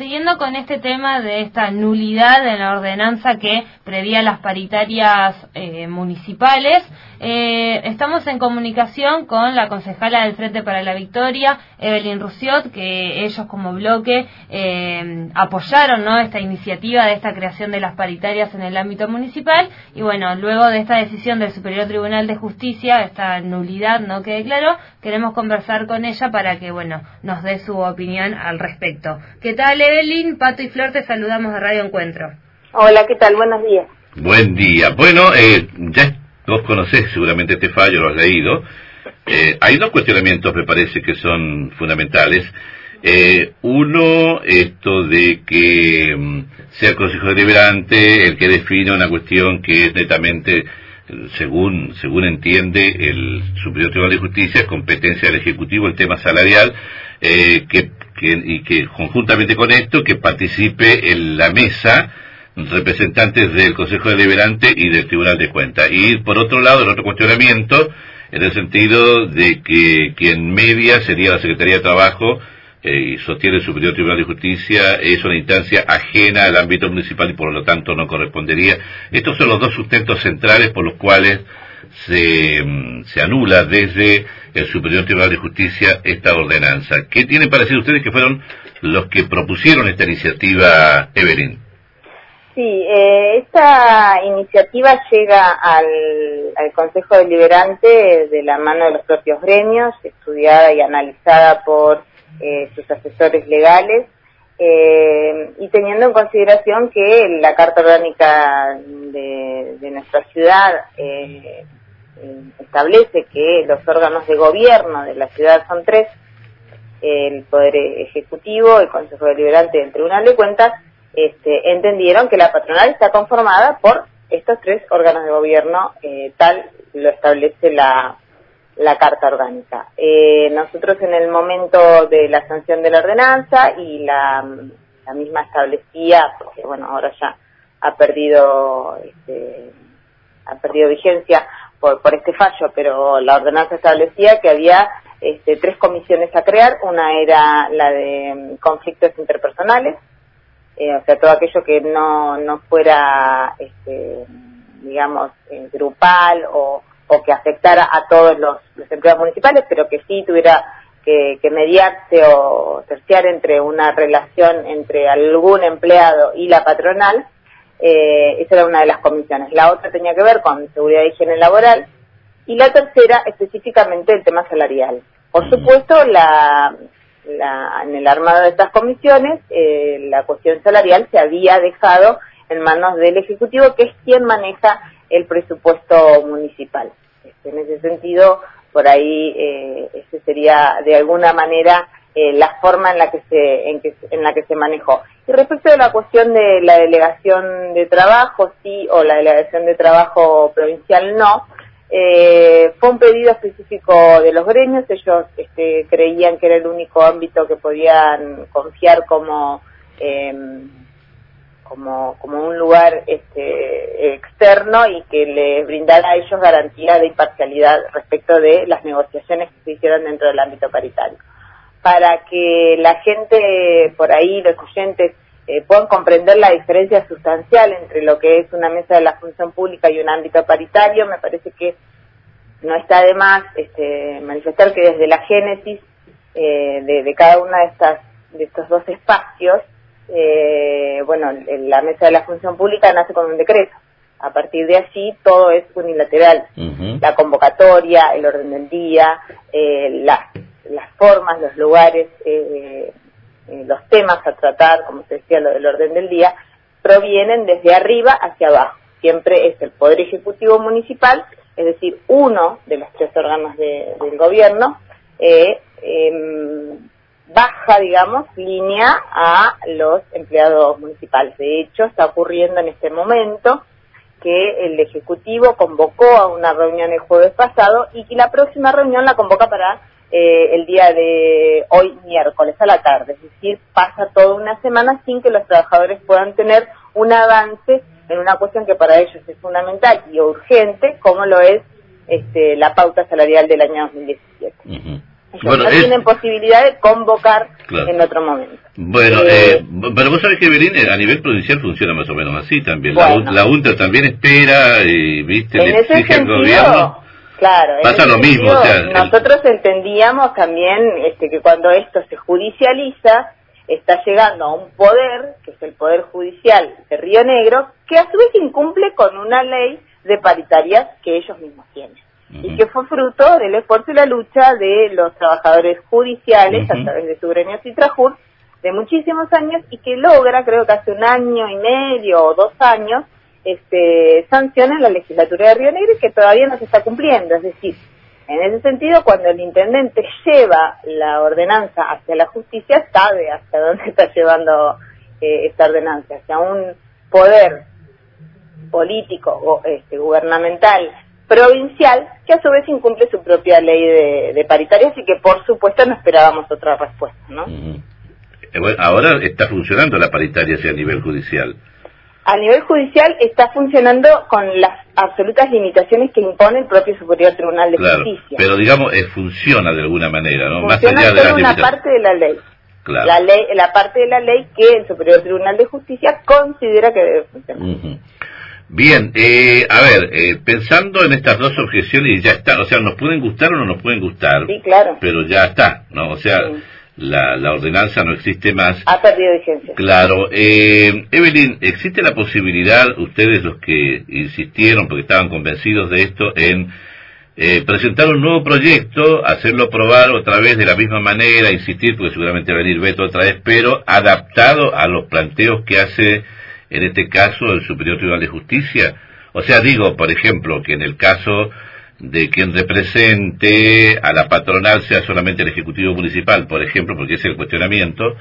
siguiendo con este tema de esta nulidad en la ordenanza que prevía las paritarias eh, municipales, eh, estamos en comunicación con la concejala del Frente para la Victoria, Evelyn Rusiot, que ellos como bloque eh, apoyaron esta iniciativa de esta creación de las paritarias en el ámbito municipal y bueno, luego de esta decisión del Superior Tribunal de Justicia, esta nulidad ¿no? que declaró, queremos conversar con ella para que bueno nos dé su opinión al respecto. ¿Qué tal Evelyn? Pato y Flor te saludamos de Radio Encuentro. Hola, ¿qué tal? Buenos días. Buen día. Bueno, eh, ya vos conocés seguramente este fallo, lo has leído. Eh, hay dos cuestionamientos, me parece, que son fundamentales. Eh, uno, esto de que mm, sea el Consejo Deliberante el que define una cuestión que es netamente, según, según entiende el Superior Tribunal de Justicia, es competencia del Ejecutivo el tema salarial, eh, que, y que conjuntamente con esto, que participe en la mesa representantes del Consejo Deliberante y del Tribunal de Cuentas. Y por otro lado, el otro cuestionamiento, en el sentido de que quien media sería la Secretaría de Trabajo eh, y sostiene el Superior Tribunal de Justicia, es una instancia ajena al ámbito municipal y por lo tanto no correspondería. Estos son los dos sustentos centrales por los cuales se, mm, se anula desde el Superior Tribunal de Justicia esta ordenanza. ¿Qué tienen para decir ustedes que fueron los que propusieron esta iniciativa, Evelyn? Sí, eh, esta iniciativa llega al, Consejo Deliberante de la mano de los propios gremios, estudiada y analizada por eh, sus asesores legales, eh, y teniendo en consideración que la Carta Orgánica de, nuestra ciudad establece que los órganos de gobierno de la ciudad son tres, el Poder Ejecutivo, el Consejo Deliberante y el Tribunal de Cuentas, este, entendieron que la patronal está conformada por estos tres órganos de gobierno, eh, tal lo establece la, la Carta Orgánica. Eh, nosotros en el momento de la sanción de la ordenanza y la, la misma establecía, porque bueno, ahora ya ha perdido, este, ha perdido vigencia por, por este fallo, pero la ordenanza establecía que había este, tres comisiones a crear. Una era la de conflictos interpersonales, eh, o sea, todo aquello que no, no fuera, este, digamos, eh, grupal o, o, que afectara a todos los, empleados municipales, pero que sí tuviera que, que, mediarse o terciar entre una relación entre algún empleado y la patronal. Eh, esa era una de las comisiones. La otra tenía que ver con seguridad y higiene laboral. Y la tercera, específicamente, el tema salarial. Por supuesto, la, en el armado de estas comisiones, eh, la cuestión salarial se había dejado en manos del Ejecutivo, que es quien maneja el presupuesto municipal. Este, en ese sentido, por ahí, eh, ese sería de alguna manera eh, la forma en la que se en, que, en la que se manejó. Y respecto de la cuestión de la delegación de trabajo, sí, o la delegación de trabajo provincial, no. Eh, fue un pedido específico de los gremios, ellos este, creían que era el único ámbito que podían confiar como, em, como, como un lugar este, externo y que les brindara a ellos garantía de imparcialidad respecto de las negociaciones que se hicieron dentro del ámbito paritario. Para que la gente por ahí, los oyentes, eh, puedan comprender la diferencia sustancial entre lo que es una mesa de la función pública y un ámbito paritario, me parece que no está de más este, manifestar que desde la génesis eh, de, cada una de estas de estos dos espacios, eh, bueno, la mesa de la función pública nace con un decreto. A partir de allí todo es unilateral. La convocatoria, el orden del día, las, las formas, los lugares, eh, los temas a tratar, como se decía, lo del orden del día, provienen desde arriba hacia abajo. Siempre es el Poder Ejecutivo Municipal, es decir, uno de los tres órganos del gobierno, eh, em, baja, digamos, línea a los empleados municipales. De hecho, está ocurriendo en este momento que el Ejecutivo convocó a una reunión el jueves pasado y que la próxima reunión la convoca para eh, el día de hoy miércoles a la tarde, es decir, pasa toda una semana sin que los trabajadores puedan tener un avance en una cuestión que para ellos es fundamental y urgente, como lo es este, la pauta salarial del año 2017. No tienen posibilidad de convocar en otro momento. Bueno, eh, eh, pero vos sabés que Belín a nivel provincial funciona más o menos así también. La, la también espera y, viste, le exige al gobierno. Claro, pasa lo mismo. nosotros entendíamos también este, que cuando esto se judicializa, está llegando a un poder, que es el Poder Judicial de Río Negro, que a su vez incumple con una ley de paritarias que ellos mismos tienen. Y que fue fruto del esfuerzo y la lucha de los trabajadores judiciales a través de su gremio Citrajur de muchísimos años y que logra, creo que hace un año y medio o dos años, este, sanciona la legislatura de Río Negro y que todavía no se está cumpliendo. Es decir, en ese sentido, cuando el intendente lleva la ordenanza hacia la justicia, sabe hasta dónde está llevando eh, esta ordenanza, hacia un poder político o este, gubernamental provincial que a su vez incumple su propia ley de, de paritarias y que por supuesto no esperábamos otra respuesta, ¿no? Eh, ahora está funcionando la paritaria a nivel judicial a nivel judicial está funcionando con las absolutas limitaciones que impone el propio Superior Tribunal de Justicia. Pero digamos, eh, funciona de alguna manera, ¿no? Más allá de una parte de la ley. La ley, la parte de la ley que el Superior Tribunal de Justicia considera que debe funcionar. Bien, eh, a ver, eh, pensando en estas dos objeciones, ya está, o sea, nos pueden gustar o no nos pueden gustar, sí, claro. pero ya está, ¿no? O sea, la, la ordenanza no existe más. Ha perdido vigencia. Claro. Eh, Evelyn, ¿existe la posibilidad, ustedes los que insistieron, porque estaban convencidos de esto, en eh, presentar un nuevo proyecto, hacerlo probar otra vez de la misma manera, insistir, porque seguramente va a venir Beto otra vez, pero adaptado a los planteos que hace, en este caso, el Superior Tribunal de Justicia? O sea, digo, por ejemplo, que en el caso de quien represente a la patronal sea solamente el Ejecutivo Municipal, por ejemplo, porque es el cuestionamiento,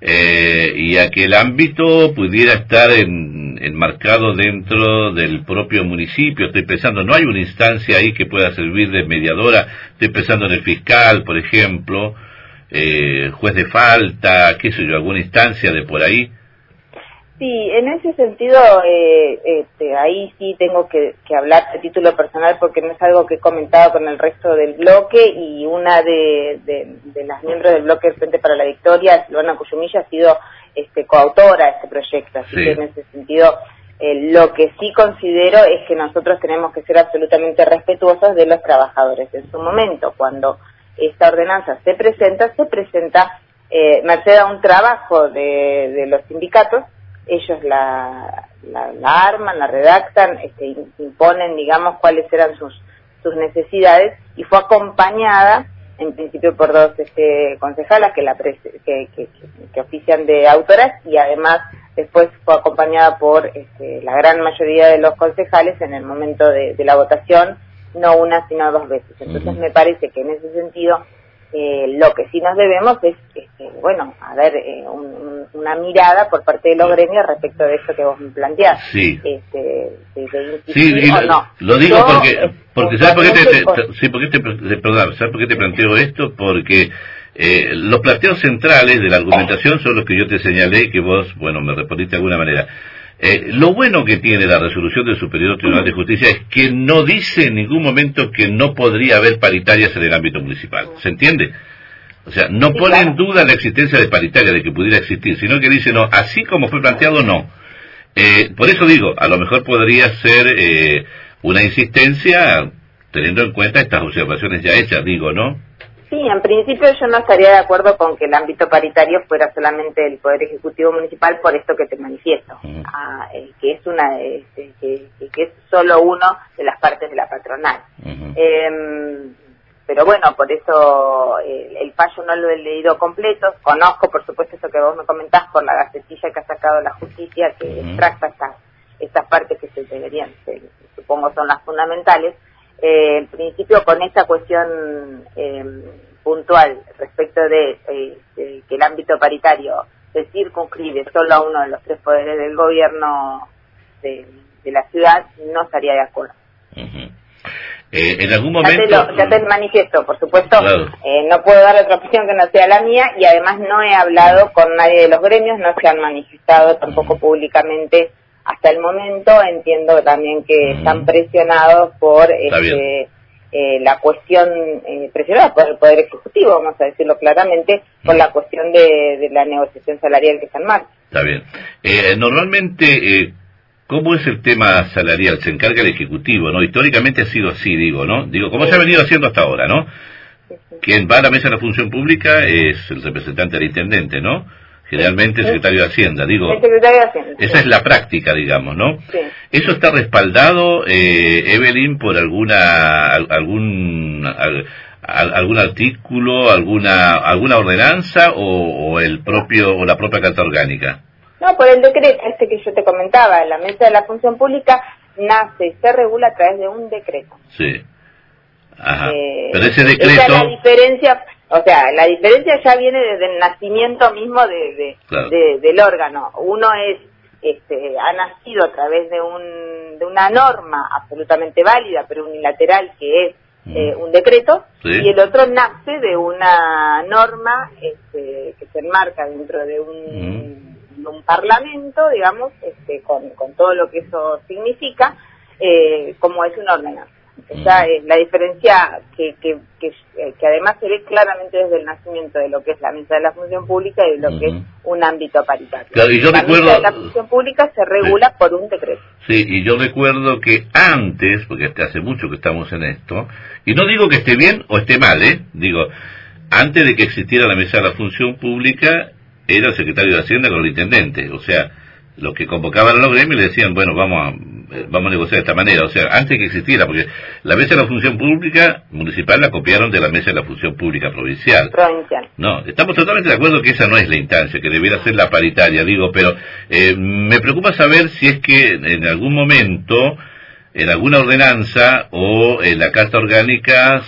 eh, y a que el ámbito pudiera estar enmarcado dentro del propio municipio. Estoy pensando, no hay una instancia ahí que pueda servir de mediadora. Estoy pensando en el fiscal, por ejemplo, eh, juez de falta, qué sé yo, alguna instancia de por ahí Sí, en ese sentido, eh, este, ahí sí tengo que, hablar de título personal porque no es algo que he comentado con el resto del bloque y una de, las miembros del bloque del Frente para la Victoria, Silvana Cuyumilla, ha sido este, coautora de este proyecto. Así que en ese sentido, eh, lo que sí considero es que nosotros tenemos que ser absolutamente respetuosos de los trabajadores. En su momento, cuando esta ordenanza se presenta, se presenta eh, merced a un trabajo de los sindicatos ellos la, la, arman, la redactan, este, imponen, digamos, cuáles eran sus, sus necesidades y fue acompañada en principio por dos este, concejalas que, la que, que, que, ofician de autoras y además después fue acompañada por este, la gran mayoría de los concejales en el momento de, la votación, no una sino dos veces. Entonces me parece que en ese sentido eh, lo que sí nos debemos es, este, bueno, a ver, eh, una mirada por parte de los gremios respecto de eso que vos me planteás. Sí. Este, sí, lo, digo porque, porque ¿sabes por qué te, sí, porque te, perdón, ¿sabes por qué te planteo esto? Porque eh, los planteos centrales de la argumentación son los que yo te señalé y que vos, bueno, me respondiste de alguna manera. Eh, lo bueno que tiene la resolución del Superior Tribunal de Justicia es que no dice en ningún momento que no podría haber paritarias en el ámbito municipal. ¿Se entiende? O sea, no pone en duda la existencia de paritarias, de que pudiera existir, sino que dice, no, así como fue planteado, no. Eh, por eso digo, a lo mejor podría ser eh, una insistencia teniendo en cuenta estas observaciones ya hechas, digo, ¿no? Sí, en principio yo no estaría de acuerdo con que el ámbito paritario fuera solamente el Poder Ejecutivo Municipal por esto que te manifiesto, ah, eh, que es una este, que, es solo uno de las partes de la patronal. Em, pero bueno, por eso el, fallo no lo he leído completo. Conozco, por supuesto, eso que vos me comentás por la gacetilla que ha sacado la justicia, que extracta estas, estas partes que se deberían, supongo son las fundamentales eh, en principio con esta cuestión eh, puntual respecto eh, de, que el ámbito paritario se circunscribe solo a uno de los tres poderes del gobierno de, la ciudad, no estaría de acuerdo. en algún momento... Ya te, manifiesto, por supuesto, no puedo dar otra opción que no sea la mía y además no he hablado con nadie de los gremios, no se han manifestado tampoco públicamente hasta el momento entiendo también que están presionados por este, eh, la cuestión eh, presionada por el Poder Ejecutivo, vamos a decirlo claramente, por la cuestión de, la negociación salarial que está en marcha. Está bien. Eh, normalmente, eh, ¿cómo es el tema salarial? Se encarga el Ejecutivo, ¿no? Históricamente ha sido así, digo, ¿no? Digo, ¿cómo se ha venido haciendo hasta ahora, ¿no? Quien va a la mesa de la función pública es el representante del intendente, ¿no? Generalmente el secretario de Hacienda, digo. Esa es la práctica, digamos, ¿no? Sí. ¿Eso está respaldado, eh, Evelyn, por alguna algún algún artículo, alguna alguna ordenanza o, el propio o la propia carta orgánica? No, por el decreto este que yo te comentaba, la mesa de la función pública nace y se regula a través de un decreto. Sí. Ajá. Eh, Pero ese decreto. Esa es la diferencia o sea, la diferencia ya viene desde el nacimiento mismo de, del órgano. Uno es, este, ha nacido a través de, un, de una norma absolutamente válida, pero unilateral, que es mm. eh, un decreto, y el otro nace de una norma este, que se enmarca dentro de un, mm. un parlamento, digamos, este, con, con todo lo que eso significa, eh, como es una ordenanza. Esa es la diferencia que, que, que, además se ve claramente desde el nacimiento de lo que es la mesa de la función pública y de lo que es un ámbito paritario. la mesa de la función pública se regula por un decreto. Sí, y yo recuerdo que antes, porque hasta hace mucho que estamos en esto, y no digo que esté bien o esté mal, ¿eh? digo, antes de que existiera la mesa de la función pública, era el secretario de Hacienda con el intendente, o sea, los que convocaban a los gremios le decían, bueno, vamos a, eh, vamos a negociar de esta manera, o sea, antes que existiera, porque la mesa de la función pública municipal la copiaron de la mesa de la función pública provincial. Provincial. No, estamos totalmente de acuerdo que esa no es la instancia, que debiera ser la paritaria, digo, pero eh, me preocupa saber si es que en algún momento en alguna ordenanza o en la carta orgánica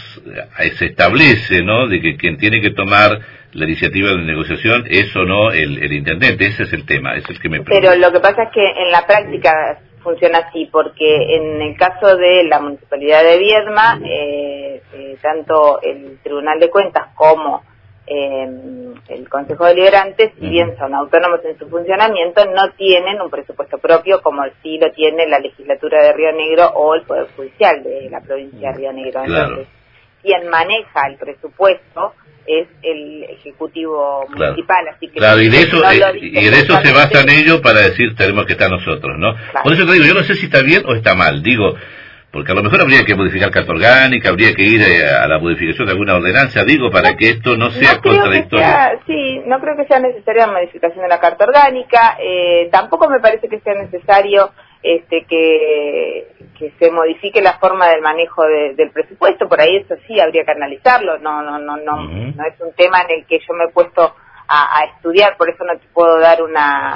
eh, se establece, ¿no?, de que quien tiene que tomar la iniciativa de negociación es o no el, intendente, ese es el tema, es el que me preocupa. Pero lo que pasa es que en la práctica funciona así, porque en el caso de la Municipalidad de Viedma, eh, eh, tanto el Tribunal de Cuentas como eh, el Consejo Deliberante, si bien son autónomos en su funcionamiento, no tienen un presupuesto propio como sí lo tiene la legislatura de Río Negro o el Poder Judicial de la provincia de Río Negro. Entonces, quien maneja el presupuesto es el Ejecutivo Municipal, así que... Claro, y de eso, eh, y en eso se basan ellos para decir tenemos que estar nosotros, ¿no? Por eso te digo, yo no sé si está bien o está mal, digo, porque a lo mejor habría que modificar carta orgánica, habría que ir eh, a la modificación de alguna ordenanza, digo, para que esto no sea contradictorio. sí, no creo que sea necesaria la modificación de la carta orgánica, eh, tampoco me parece que sea necesario este, que se modifique la forma del manejo del presupuesto, por ahí eso sí habría que analizarlo, no, no, no, no, no es un tema en el que yo me he puesto a, estudiar, por eso no te puedo dar una,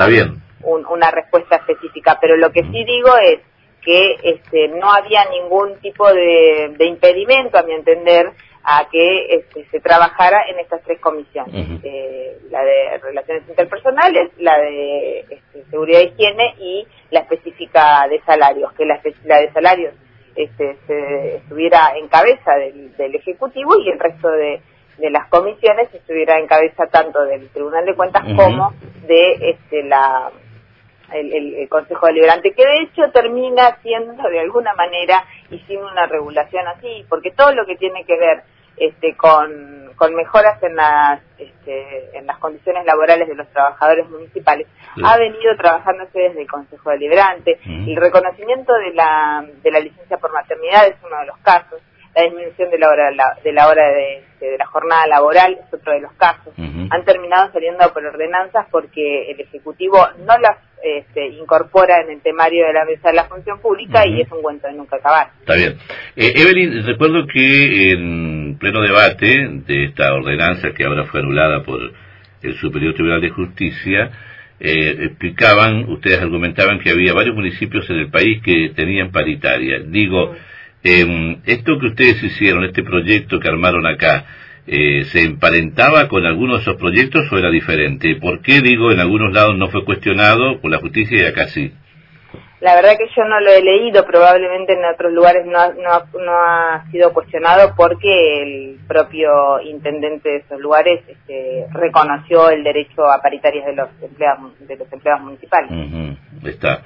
una respuesta específica, pero lo que sí digo es que este, no había ningún tipo de, de impedimento, a mi entender, a que este, se trabajara en estas tres comisiones, eh, la de relaciones interpersonales, la de este, seguridad e higiene y la específica de salarios, que la, de salarios este, se estuviera en cabeza del, Ejecutivo y el resto de, las comisiones estuviera en cabeza tanto del Tribunal de Cuentas como de este, la el, Consejo Deliberante, que de hecho termina siendo de alguna manera y sin una regulación así, porque todo lo que tiene que ver este, con, con mejoras en las, este, en las condiciones laborales de los trabajadores municipales, ha venido trabajándose desde el Consejo Deliberante. El reconocimiento de la, de la licencia por maternidad es uno de los casos. La disminución de la hora de la hora de, de la jornada laboral es otro de los casos. Han terminado saliendo por ordenanzas porque el ejecutivo no las este, incorpora en el temario de la mesa de la función pública y es un cuento de nunca acabar. Está bien. Eh, Evelyn, recuerdo que en pleno debate de esta ordenanza que ahora fue anulada por el Superior Tribunal de Justicia, eh, explicaban, ustedes argumentaban que había varios municipios en el país que tenían paritaria. Digo, eh, esto que ustedes hicieron, este proyecto que armaron acá, eh, se emparentaba con algunos de esos proyectos o era diferente? ¿Por qué, digo, en algunos lados no fue cuestionado por la justicia y acá sí? La verdad que yo no lo he leído, probablemente en otros lugares no, no, no ha sido cuestionado porque el propio intendente de esos lugares este, reconoció el derecho a paritarias de los empleados, de los empleados municipales. Está.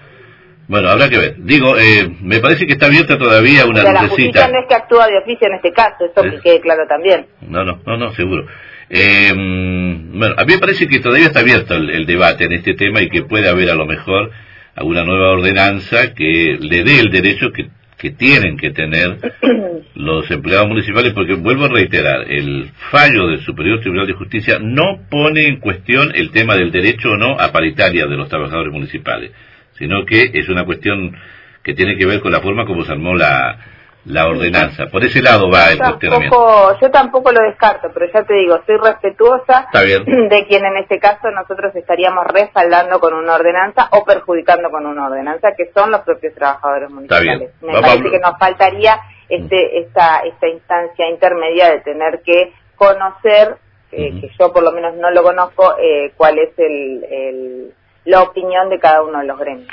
Bueno, habrá que ver. Digo, eh, me parece que está abierta todavía una La justicia no es que actúa de oficio en este caso, eso que quede claro también. No, no, no, no, seguro. Eh, bueno, a mí me parece que todavía está abierto el, debate en este tema y que puede haber a lo mejor alguna nueva ordenanza que le dé el derecho que, que tienen que tener los empleados municipales, porque vuelvo a reiterar, el fallo del Superior Tribunal de Justicia no pone en cuestión el tema del derecho o no a paritaria de los trabajadores municipales, sino que es una cuestión que tiene que ver con la forma como se armó la, la ordenanza. Por ese lado va el cuestionamiento. Yo tampoco lo descarto, pero ya te digo, soy respetuosa de quien en este caso nosotros estaríamos respaldando con una ordenanza o perjudicando con una ordenanza, que son los propios trabajadores municipales. Me parece que nos faltaría este, esta, esta instancia intermedia de tener que conocer, eh, que yo por lo menos no lo conozco, eh, cuál es el, el, la opinión de cada uno de los gremios.